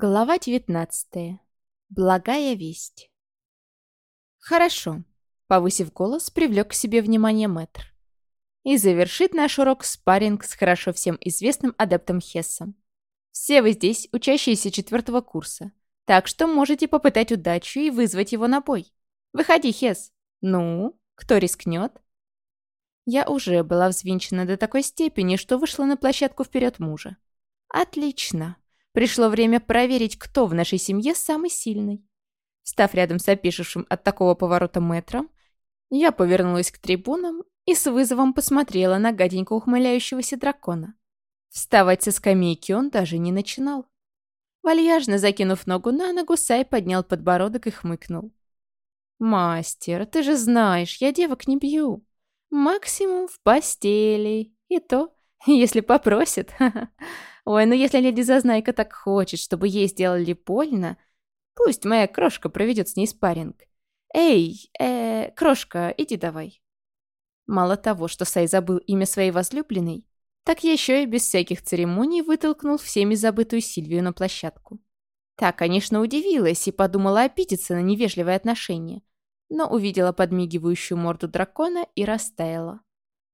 Глава 19. Благая весть. «Хорошо», — повысив голос, привлек к себе внимание мэтр. «И завершит наш урок спарринг с хорошо всем известным адептом Хессом. Все вы здесь, учащиеся четвертого курса, так что можете попытать удачу и вызвать его на бой. Выходи, Хесс. Ну, кто рискнет?» Я уже была взвинчена до такой степени, что вышла на площадку вперед мужа. «Отлично!» Пришло время проверить, кто в нашей семье самый сильный. Став рядом с опешившим от такого поворота мэтром, я повернулась к трибунам и с вызовом посмотрела на гаденько ухмыляющегося дракона. Вставать со скамейки он даже не начинал. Вальяжно закинув ногу на ногу, Сай поднял подбородок и хмыкнул. «Мастер, ты же знаешь, я девок не бью. Максимум в постели. И то, если попросят. Ой, ну если леди Зазнайка так хочет, чтобы ей сделали больно, пусть моя крошка проведет с ней спарринг. Эй, э, крошка, иди давай. Мало того, что Сай забыл имя своей возлюбленной, так еще и без всяких церемоний вытолкнул всеми забытую Сильвию на площадку. Та, конечно, удивилась и подумала обидеться на невежливое отношение, но увидела подмигивающую морду дракона и растаяла.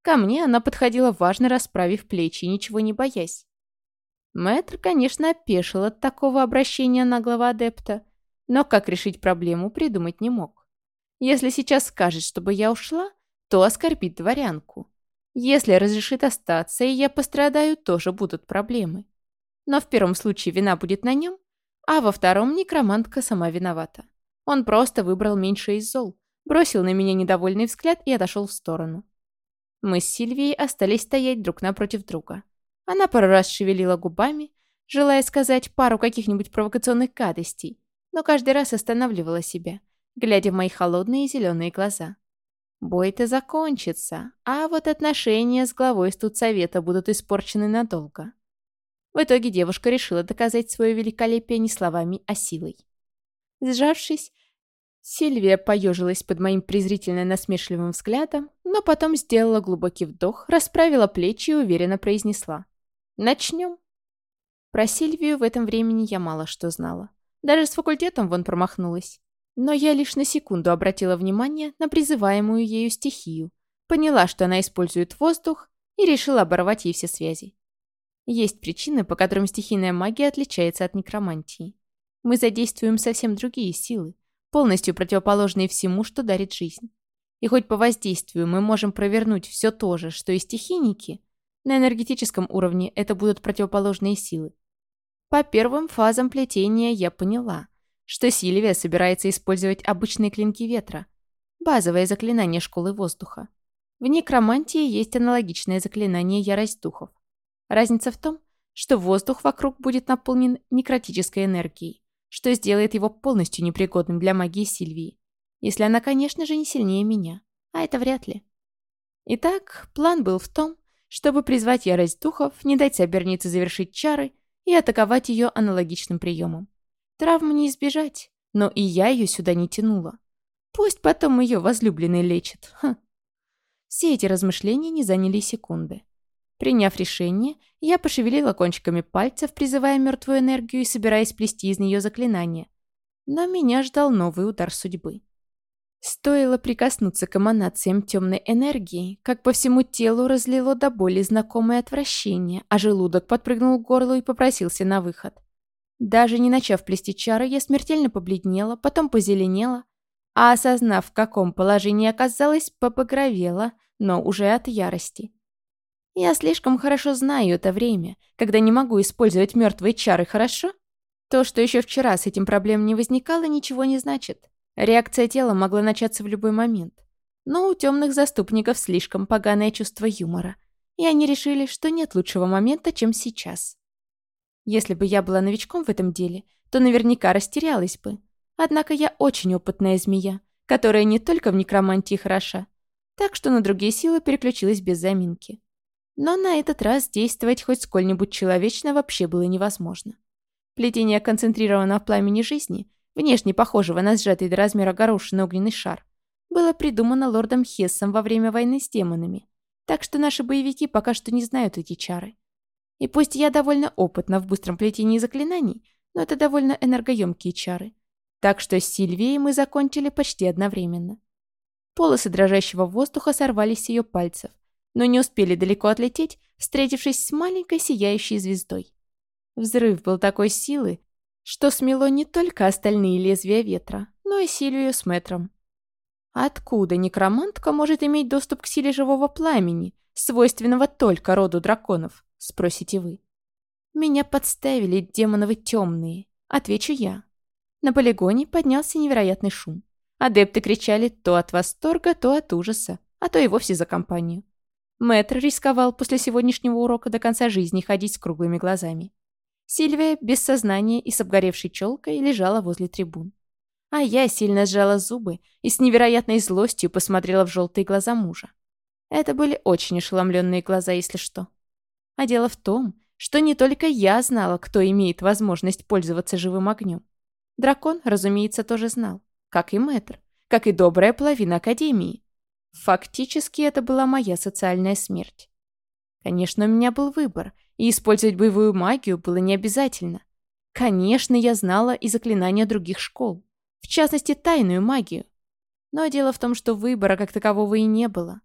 Ко мне она подходила важно расправив плечи, ничего не боясь. Мэтр, конечно, опешил от такого обращения наглого адепта, но как решить проблему придумать не мог. Если сейчас скажет, чтобы я ушла, то оскорбит дворянку. Если разрешит остаться, и я пострадаю, тоже будут проблемы. Но в первом случае вина будет на нем, а во втором некромантка сама виновата. Он просто выбрал меньше из зол, бросил на меня недовольный взгляд и отошел в сторону. Мы с Сильвией остались стоять друг напротив друга. Она пару раз шевелила губами, желая сказать пару каких-нибудь провокационных гадостей, но каждый раз останавливала себя, глядя в мои холодные зеленые глаза. Бой-то закончится, а вот отношения с главой студсовета будут испорчены надолго. В итоге девушка решила доказать свое великолепие не словами, а силой. Сжавшись, Сильвия поежилась под моим презрительно насмешливым взглядом, но потом сделала глубокий вдох, расправила плечи и уверенно произнесла. Начнем. Про Сильвию в этом времени я мало что знала. Даже с факультетом вон промахнулась. Но я лишь на секунду обратила внимание на призываемую ею стихию, поняла, что она использует воздух, и решила оборвать ей все связи. Есть причины, по которым стихийная магия отличается от некромантии. Мы задействуем совсем другие силы, полностью противоположные всему, что дарит жизнь. И хоть по воздействию мы можем провернуть все то же, что и стихийники, на энергетическом уровне это будут противоположные силы. По первым фазам плетения я поняла, что Сильвия собирается использовать обычные клинки ветра, базовое заклинание школы воздуха. В некромантии есть аналогичное заклинание ярость духов. Разница в том, что воздух вокруг будет наполнен некротической энергией, что сделает его полностью непригодным для магии Сильвии. Если она, конечно же, не сильнее меня. А это вряд ли. Итак, план был в том, чтобы призвать ярость духов, не дать сопернице завершить чары и атаковать ее аналогичным приемом. Травму не избежать, но и я ее сюда не тянула. Пусть потом ее возлюбленный лечит. Ха. Все эти размышления не заняли секунды. Приняв решение, я пошевелила кончиками пальцев, призывая мертвую энергию и собираясь плести из нее заклинание. Но меня ждал новый удар судьбы. Стоило прикоснуться к эманациям темной энергии, как по всему телу разлило до боли знакомое отвращение, а желудок подпрыгнул к горлу и попросился на выход. Даже не начав плести чары, я смертельно побледнела, потом позеленела, а осознав, в каком положении оказалась, попогровела, но уже от ярости. Я слишком хорошо знаю это время, когда не могу использовать мертвые чары, хорошо? То, что еще вчера с этим проблем не возникало, ничего не значит. Реакция тела могла начаться в любой момент. Но у темных заступников слишком поганое чувство юмора, и они решили, что нет лучшего момента, чем сейчас. Если бы я была новичком в этом деле, то наверняка растерялась бы. Однако я очень опытная змея, которая не только в некромантии хороша, так что на другие силы переключилась без заминки. Но на этот раз действовать хоть сколь-нибудь человечно вообще было невозможно. Плетение концентрировано в пламени жизни внешне похожего на сжатый до размера горошины огненный шар, было придумано лордом Хессом во время войны с демонами, так что наши боевики пока что не знают эти чары. И пусть я довольно опытна в быстром плетении заклинаний, но это довольно энергоемкие чары. Так что с Сильвией мы закончили почти одновременно. Полосы дрожащего воздуха сорвались с ее пальцев, но не успели далеко отлететь, встретившись с маленькой сияющей звездой. Взрыв был такой силы, что смело не только остальные лезвия ветра, но и Сильвию с Мэтром. Откуда некромантка может иметь доступ к силе живого пламени, свойственного только роду драконов, спросите вы? Меня подставили демоновы темные, отвечу я. На полигоне поднялся невероятный шум. Адепты кричали то от восторга, то от ужаса, а то и вовсе за компанию. Мэтр рисковал после сегодняшнего урока до конца жизни ходить с круглыми глазами. Сильвия, без сознания и с обгоревшей челкой, лежала возле трибун. А я сильно сжала зубы и с невероятной злостью посмотрела в желтые глаза мужа. Это были очень ошеломленные глаза, если что. А дело в том, что не только я знала, кто имеет возможность пользоваться живым огнем. Дракон, разумеется, тоже знал, как и мэтр, как и добрая половина Академии. Фактически это была моя социальная смерть. Конечно, у меня был выбор, и использовать боевую магию было не обязательно. Конечно, я знала и заклинания других школ, в частности, тайную магию. Но дело в том, что выбора как такового и не было.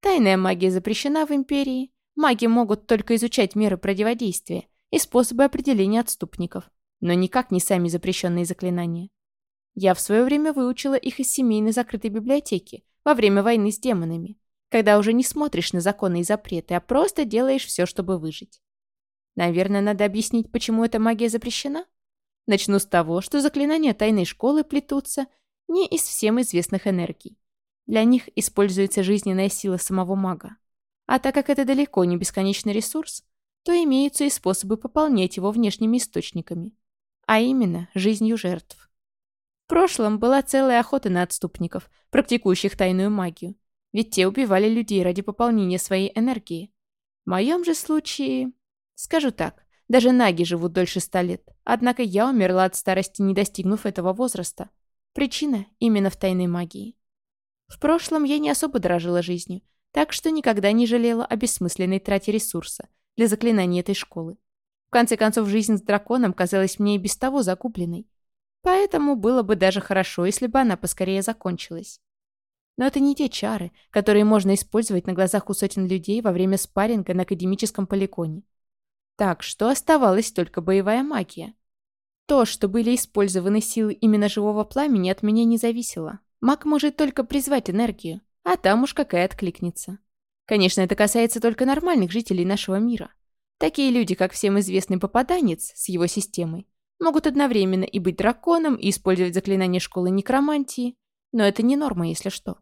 Тайная магия запрещена в Империи, маги могут только изучать меры противодействия и способы определения отступников, но никак не сами запрещенные заклинания. Я в свое время выучила их из семейной закрытой библиотеки во время войны с демонами, когда уже не смотришь на законы и запреты, а просто делаешь все, чтобы выжить. Наверное, надо объяснить, почему эта магия запрещена? Начну с того, что заклинания тайной школы плетутся не из всем известных энергий. Для них используется жизненная сила самого мага. А так как это далеко не бесконечный ресурс, то имеются и способы пополнять его внешними источниками, а именно жизнью жертв. В прошлом была целая охота на отступников, практикующих тайную магию, ведь те убивали людей ради пополнения своей энергии. В моем же случае... Скажу так, даже наги живут дольше ста лет, однако я умерла от старости, не достигнув этого возраста. Причина именно в тайной магии. В прошлом я не особо дорожила жизнью, так что никогда не жалела о бессмысленной трате ресурса для заклинания этой школы. В конце концов, жизнь с драконом казалась мне и без того закупленной, Поэтому было бы даже хорошо, если бы она поскорее закончилась. Но это не те чары, которые можно использовать на глазах у сотен людей во время спарринга на академическом полигоне. Так что оставалась только боевая магия. То, что были использованы силы именно живого пламени, от меня не зависело. Маг может только призвать энергию, а там уж какая откликнется. Конечно, это касается только нормальных жителей нашего мира. Такие люди, как всем известный попаданец с его системой, могут одновременно и быть драконом, и использовать заклинание школы некромантии. Но это не норма, если что.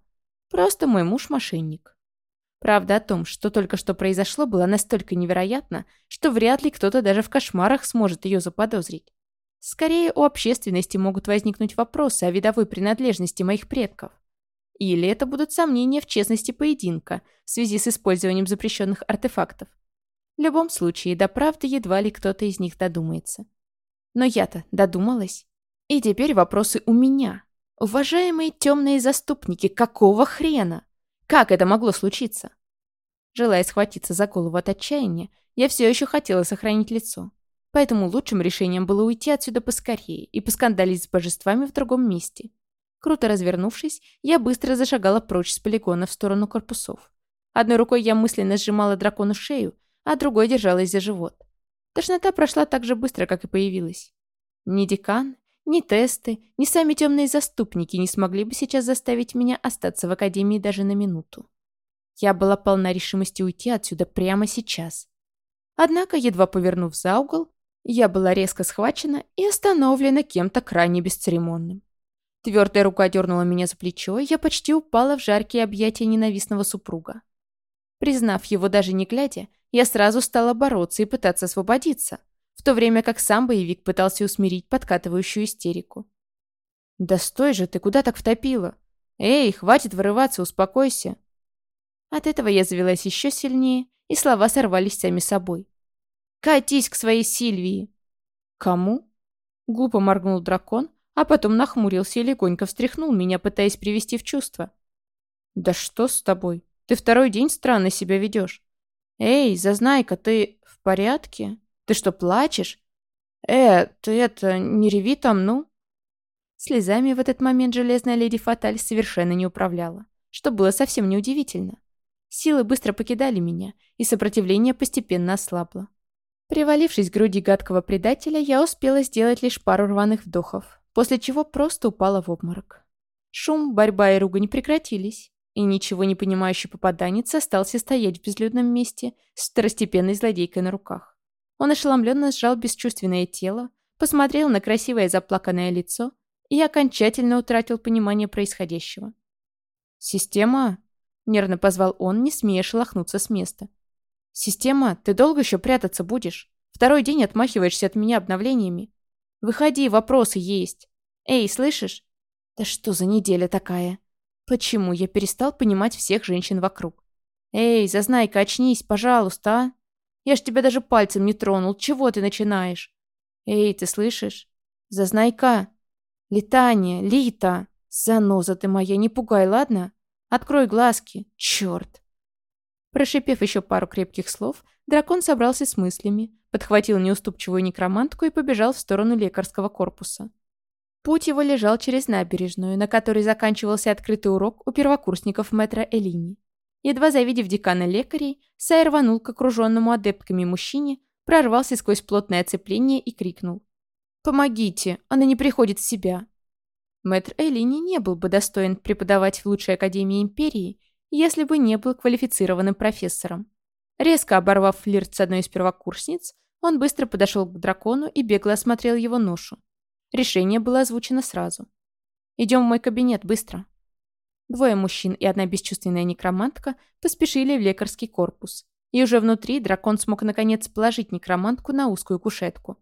Просто мой муж мошенник. Правда о том, что только что произошло, было настолько невероятно, что вряд ли кто-то даже в кошмарах сможет ее заподозрить. Скорее, у общественности могут возникнуть вопросы о видовой принадлежности моих предков. Или это будут сомнения в честности поединка в связи с использованием запрещенных артефактов. В любом случае, до правды едва ли кто-то из них додумается. Но я-то додумалась. И теперь вопросы у меня. Уважаемые темные заступники, какого хрена? Как это могло случиться? Желая схватиться за голову от отчаяния, я все еще хотела сохранить лицо. Поэтому лучшим решением было уйти отсюда поскорее и поскандалить с божествами в другом месте. Круто развернувшись, я быстро зашагала прочь с полигона в сторону корпусов. Одной рукой я мысленно сжимала дракону шею, а другой держалась за живот. Тошнота прошла так же быстро, как и появилась. Ни декан, ни тесты, ни сами темные заступники не смогли бы сейчас заставить меня остаться в академии даже на минуту. Я была полна решимости уйти отсюда прямо сейчас. Однако, едва повернув за угол, я была резко схвачена и остановлена кем-то крайне бесцеремонным. Твердая рука дернула меня за плечо, и я почти упала в жаркие объятия ненавистного супруга. Признав его даже не глядя, я сразу стала бороться и пытаться освободиться, в то время как сам боевик пытался усмирить подкатывающую истерику. «Да стой же, ты куда так втопила? Эй, хватит вырываться, успокойся!» От этого я завелась еще сильнее, и слова сорвались сами собой. «Катись к своей Сильвии!» «Кому?» Глупо моргнул дракон, а потом нахмурился и легонько встряхнул меня, пытаясь привести в чувство. «Да что с тобой? Ты второй день странно себя ведешь. «Эй, Зазнайка, ты в порядке? Ты что, плачешь?» «Э, ты это, не реви там, ну?» Слезами в этот момент железная леди Фаталь совершенно не управляла, что было совсем неудивительно. Силы быстро покидали меня, и сопротивление постепенно ослабло. Привалившись к груди гадкого предателя, я успела сделать лишь пару рваных вдохов, после чего просто упала в обморок. Шум, борьба и ругань прекратились, и ничего не понимающий попаданец остался стоять в безлюдном месте с второстепенной злодейкой на руках. Он ошеломленно сжал бесчувственное тело, посмотрел на красивое заплаканное лицо и окончательно утратил понимание происходящего. «Система?» — нервно позвал он, не смея шелохнуться с места. «Система, ты долго еще прятаться будешь? Второй день отмахиваешься от меня обновлениями. Выходи, вопросы есть. Эй, слышишь? Да что за неделя такая? Почему я перестал понимать всех женщин вокруг? Эй, зазнайка, очнись, пожалуйста, а? Я ж тебя даже пальцем не тронул. Чего ты начинаешь? Эй, ты слышишь? Зазнайка. Летание, Лита. Заноза ты моя, не пугай, ладно? Открой глазки. Черт. Прошипев еще пару крепких слов, дракон собрался с мыслями, подхватил неуступчивую некромантку и побежал в сторону лекарского корпуса. Путь его лежал через набережную, на которой заканчивался открытый урок у первокурсников метра Элини. Едва завидев декана лекарей, Сай рванул к окруженному адептками мужчине, прорвался сквозь плотное оцепление и крикнул. «Помогите! Она не приходит в себя!» Мэтр Элини не был бы достоин преподавать в лучшей академии Империи, если бы не был квалифицированным профессором. Резко оборвав флирт с одной из первокурсниц, он быстро подошел к дракону и бегло осмотрел его ношу. Решение было озвучено сразу. «Идем в мой кабинет, быстро». Двое мужчин и одна бесчувственная некромантка поспешили в лекарский корпус. И уже внутри дракон смог наконец положить некромантку на узкую кушетку.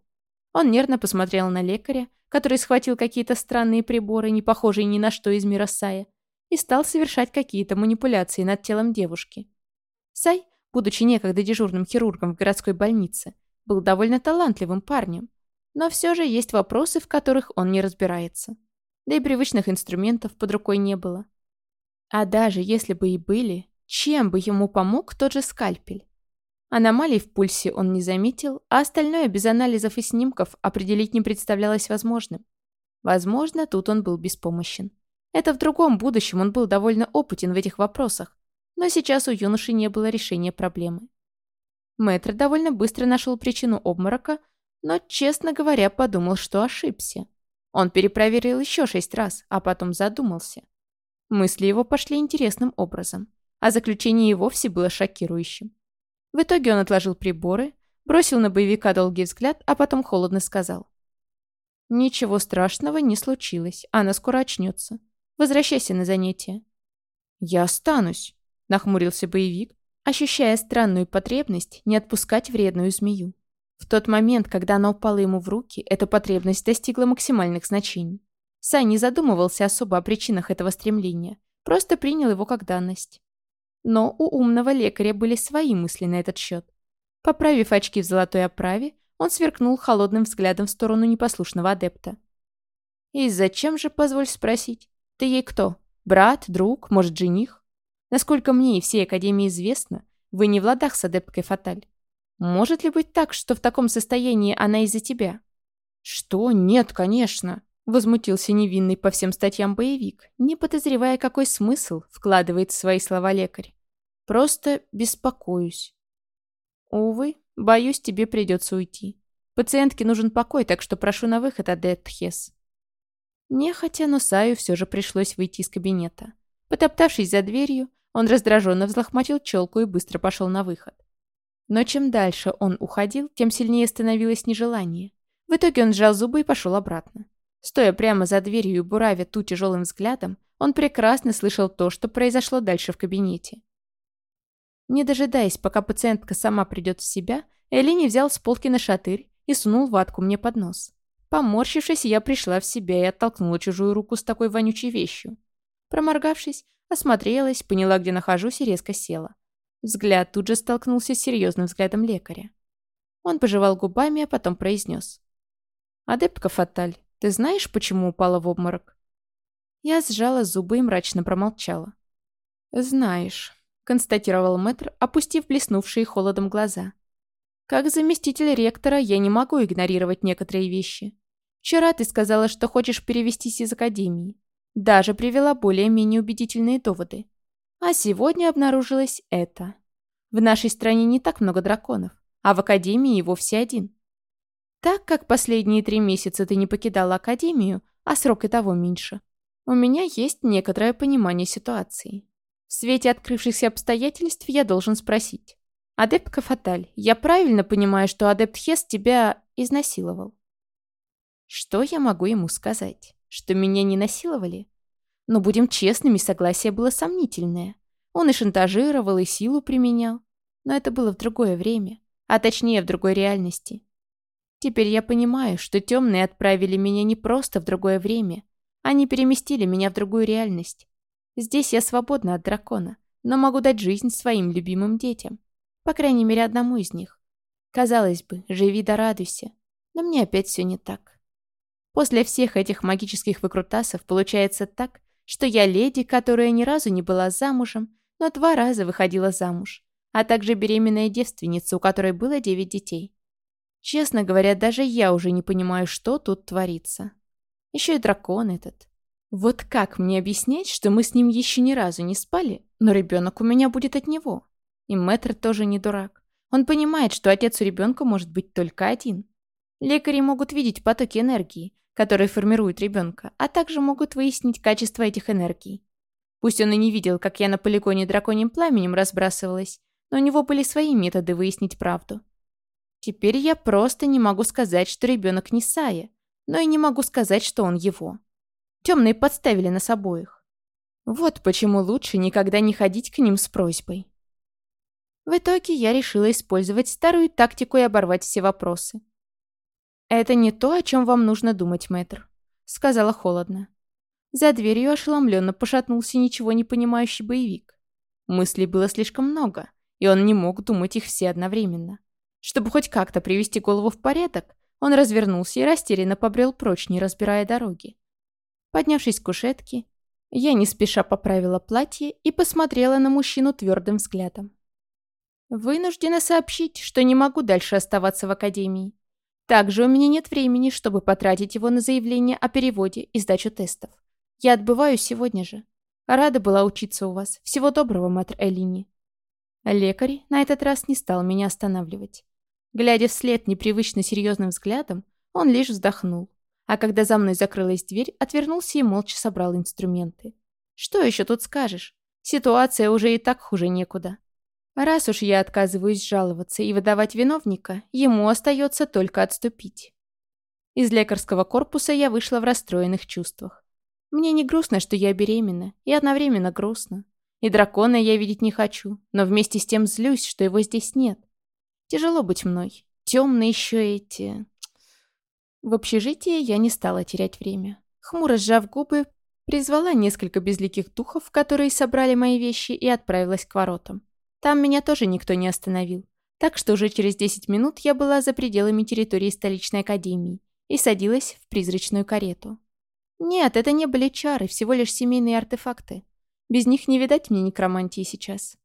Он нервно посмотрел на лекаря, который схватил какие-то странные приборы, не похожие ни на что из мира Сая, и стал совершать какие-то манипуляции над телом девушки. Сай, будучи некогда дежурным хирургом в городской больнице, был довольно талантливым парнем, но все же есть вопросы, в которых он не разбирается. Да и привычных инструментов под рукой не было. А даже если бы и были, чем бы ему помог тот же скальпель? Аномалий в пульсе он не заметил, а остальное без анализов и снимков определить не представлялось возможным. Возможно, тут он был беспомощен. Это в другом будущем он был довольно опытен в этих вопросах, но сейчас у юноши не было решения проблемы. Мэтр довольно быстро нашел причину обморока, но, честно говоря, подумал, что ошибся. Он перепроверил еще шесть раз, а потом задумался. Мысли его пошли интересным образом, а заключение и вовсе было шокирующим. В итоге он отложил приборы, бросил на боевика долгий взгляд, а потом холодно сказал. «Ничего страшного не случилось, она скоро очнется. Возвращайся на занятия». «Я останусь», — нахмурился боевик, ощущая странную потребность не отпускать вредную змею. В тот момент, когда она упала ему в руки, эта потребность достигла максимальных значений. Сай не задумывался особо о причинах этого стремления, просто принял его как данность. Но у умного лекаря были свои мысли на этот счет. Поправив очки в золотой оправе, он сверкнул холодным взглядом в сторону непослушного адепта. «И зачем же, позволь спросить? Ты ей кто? Брат, друг, может, жених? Насколько мне и всей Академии известно, вы не в ладах с адепткой Фаталь. Может ли быть так, что в таком состоянии она из-за тебя? Что? Нет, конечно. Возмутился невинный по всем статьям боевик, не подозревая, какой смысл вкладывает в свои слова лекарь. Просто беспокоюсь. Увы, боюсь, тебе придется уйти. Пациентке нужен покой, так что прошу на выход, Адет Хес. Нехотя, но Саю все же пришлось выйти из кабинета. Потоптавшись за дверью, он раздраженно взлохматил челку и быстро пошел на выход. Но чем дальше он уходил, тем сильнее становилось нежелание. В итоге он сжал зубы и пошел обратно. Стоя прямо за дверью и буравя ту тяжелым взглядом, он прекрасно слышал то, что произошло дальше в кабинете. Не дожидаясь, пока пациентка сама придет в себя, Элини взял с полки на шатырь и сунул ватку мне под нос. Поморщившись, я пришла в себя и оттолкнула чужую руку с такой вонючей вещью. Проморгавшись, осмотрелась, поняла, где нахожусь и резко села. Взгляд тут же столкнулся с серьезным взглядом лекаря. Он пожевал губами, а потом произнес. «Адептка Фаталь, ты знаешь, почему упала в обморок?» Я сжала зубы и мрачно промолчала. «Знаешь», — констатировал мэтр, опустив блеснувшие холодом глаза. Как заместитель ректора я не могу игнорировать некоторые вещи. Вчера ты сказала, что хочешь перевестись из академии. Даже привела более-менее убедительные доводы. А сегодня обнаружилось это. В нашей стране не так много драконов, а в академии и вовсе один. Так как последние три месяца ты не покидала академию, а срок и того меньше, у меня есть некоторое понимание ситуации. В свете открывшихся обстоятельств я должен спросить. Адепт Кафаталь, я правильно понимаю, что адепт Хес тебя изнасиловал? Что я могу ему сказать? Что меня не насиловали? Но будем честными, согласие было сомнительное. Он и шантажировал, и силу применял. Но это было в другое время, а точнее в другой реальности. Теперь я понимаю, что темные отправили меня не просто в другое время. Они переместили меня в другую реальность. Здесь я свободна от дракона, но могу дать жизнь своим любимым детям. По крайней мере, одному из них. Казалось бы, живи да радуйся. Но мне опять все не так. После всех этих магических выкрутасов получается так, что я леди, которая ни разу не была замужем, но два раза выходила замуж, а также беременная девственница, у которой было девять детей. Честно говоря, даже я уже не понимаю, что тут творится. Еще и дракон этот. Вот как мне объяснять, что мы с ним еще ни разу не спали, но ребенок у меня будет от него? И мэтр тоже не дурак. Он понимает, что отец у ребенка может быть только один. Лекари могут видеть потоки энергии, которые формируют ребенка, а также могут выяснить качество этих энергий. Пусть он и не видел, как я на полигоне драконьим пламенем разбрасывалась, но у него были свои методы выяснить правду. Теперь я просто не могу сказать, что ребенок не Сая, но и не могу сказать, что он его. Темные подставили нас обоих. Вот почему лучше никогда не ходить к ним с просьбой. В итоге я решила использовать старую тактику и оборвать все вопросы. «Это не то, о чем вам нужно думать, мэтр», — сказала холодно. За дверью ошеломленно пошатнулся ничего не понимающий боевик. Мыслей было слишком много, и он не мог думать их все одновременно. Чтобы хоть как-то привести голову в порядок, он развернулся и растерянно побрел прочь, не разбирая дороги. Поднявшись с кушетки, я не спеша поправила платье и посмотрела на мужчину твердым взглядом. Вынуждена сообщить, что не могу дальше оставаться в академии. Также у меня нет времени, чтобы потратить его на заявление о переводе и сдачу тестов. Я отбываю сегодня же. Рада была учиться у вас. Всего доброго, мэтр Элини. Лекарь на этот раз не стал меня останавливать. Глядя вслед непривычно серьезным взглядом, он лишь вздохнул. А когда за мной закрылась дверь, отвернулся и молча собрал инструменты. Что еще тут скажешь? Ситуация уже и так хуже некуда. Раз уж я отказываюсь жаловаться и выдавать виновника, ему остается только отступить. Из лекарского корпуса я вышла в расстроенных чувствах. Мне не грустно, что я беременна, и одновременно грустно. И дракона я видеть не хочу, но вместе с тем злюсь, что его здесь нет. Тяжело быть мной. Темные еще эти... В общежитии я не стала терять время. Хмуро сжав губы, призвала несколько безликих духов, которые собрали мои вещи, и отправилась к воротам. Там меня тоже никто не остановил. Так что уже через 10 минут я была за пределами территории столичной академии и садилась в призрачную карету. Нет, это не были чары, всего лишь семейные артефакты. Без них не видать мне некромантии сейчас.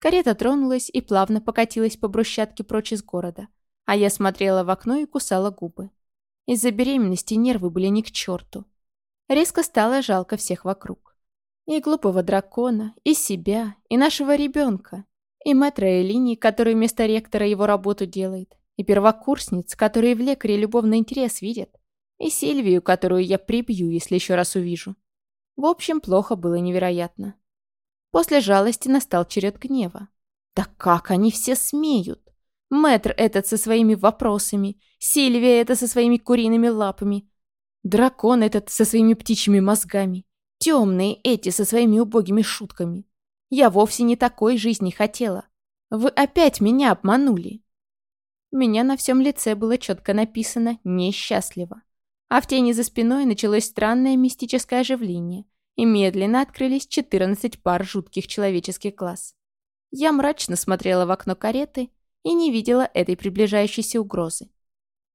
Карета тронулась и плавно покатилась по брусчатке прочь из города, а я смотрела в окно и кусала губы. Из-за беременности нервы были ни к черту. Резко стало жалко всех вокруг. И глупого дракона, и себя, и нашего ребенка, и мэтра Элини, который вместо ректора его работу делает. И первокурсниц, которые в лекаре любовный интерес видят. И Сильвию, которую я прибью, если еще раз увижу. В общем, плохо было невероятно. После жалости настал черед гнева. Да как они все смеют? Мэтр этот со своими вопросами, Сильвия это со своими куриными лапами, дракон этот со своими птичьими мозгами, темные эти со своими убогими шутками. Я вовсе не такой жизни хотела. Вы опять меня обманули. меня на всем лице было четко написано «несчастливо». А в тени за спиной началось странное мистическое оживление, и медленно открылись 14 пар жутких человеческих глаз. Я мрачно смотрела в окно кареты и не видела этой приближающейся угрозы.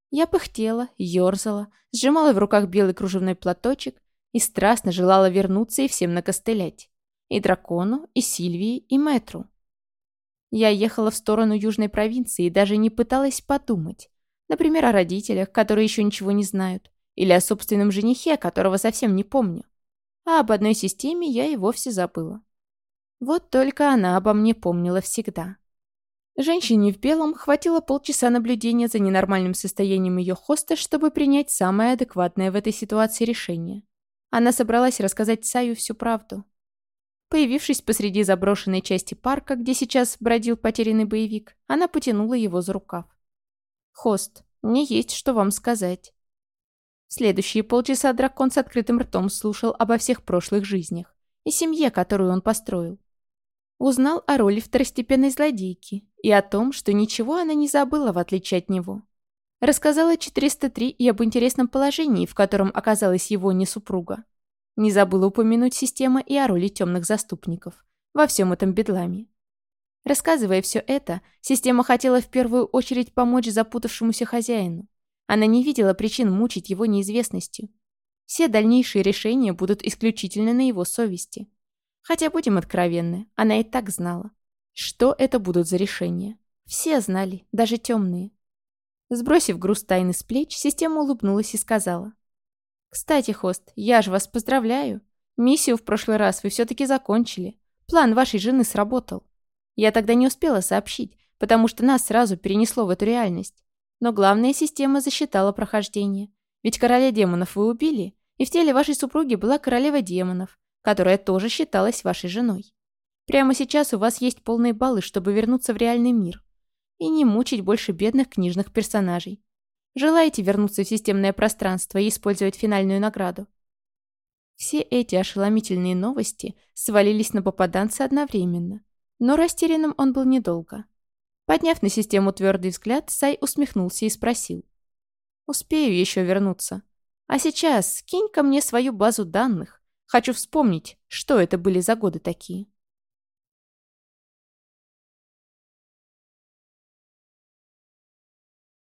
Я пыхтела, ерзала, сжимала в руках белый кружевной платочек и страстно желала вернуться и всем накостылять. И дракону, и Сильвии, и Мэтру. Я ехала в сторону южной провинции и даже не пыталась подумать. Например, о родителях, которые еще ничего не знают. Или о собственном женихе, которого совсем не помню. А об одной системе я и вовсе забыла. Вот только она обо мне помнила всегда. Женщине в белом хватило полчаса наблюдения за ненормальным состоянием ее хоста, чтобы принять самое адекватное в этой ситуации решение. Она собралась рассказать Саю всю правду. Появившись посреди заброшенной части парка, где сейчас бродил потерянный боевик, она потянула его за рукав. «Хост, мне есть что вам сказать». Следующие полчаса дракон с открытым ртом слушал обо всех прошлых жизнях и семье, которую он построил. Узнал о роли второстепенной злодейки и о том, что ничего она не забыла, в отличие от него. Рассказала 403 и об интересном положении, в котором оказалась его несупруга. Не забыла упомянуть система и о роли темных заступников во всем этом бедламе. Рассказывая все это, система хотела в первую очередь помочь запутавшемуся хозяину. Она не видела причин мучить его неизвестностью. Все дальнейшие решения будут исключительно на его совести. Хотя, будем откровенны, она и так знала. Что это будут за решения? Все знали, даже темные. Сбросив груз тайны с плеч, система улыбнулась и сказала. «Кстати, Хост, я же вас поздравляю. Миссию в прошлый раз вы все-таки закончили. План вашей жены сработал. Я тогда не успела сообщить, потому что нас сразу перенесло в эту реальность. Но главная система засчитала прохождение. Ведь короля демонов вы убили, и в теле вашей супруги была королева демонов, которая тоже считалась вашей женой. Прямо сейчас у вас есть полные баллы, чтобы вернуться в реальный мир. И не мучить больше бедных книжных персонажей. Желаете вернуться в системное пространство и использовать финальную награду? Все эти ошеломительные новости свалились на попаданца одновременно. Но растерянным он был недолго. Подняв на систему твердый взгляд, Сай усмехнулся и спросил. «Успею еще вернуться. А сейчас кинь ко мне свою базу данных. Хочу вспомнить, что это были за годы такие».